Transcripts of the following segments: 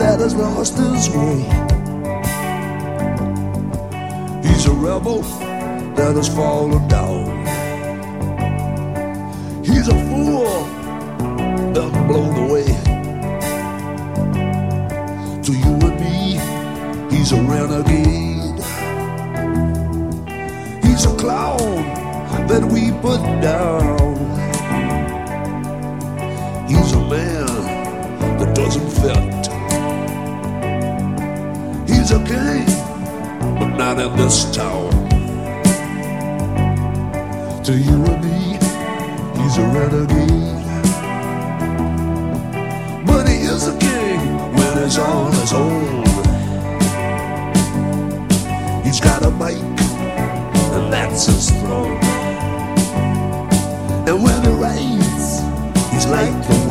that has lost his way. He's a rebel that has fallen down. He's a fool that's blown away. To you and me, he's a renegade. He's a clown that we A king, but not in this town. To you and me, he's a renegade. But he is a king when he's on his own. He's got a mic, and that's his throne. And when he reigns, he's like the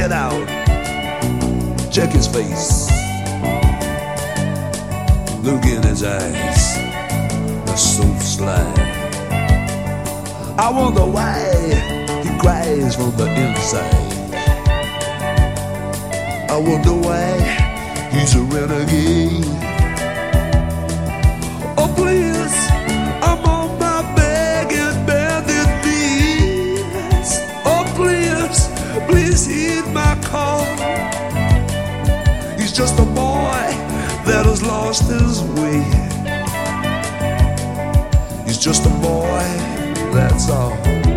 Check out. Check his face. Look in his eyes. They're so sly. I wonder why he cries from the inside. I wonder why he's a renegade. Just a boy that has lost his way. He's just a boy, that's all.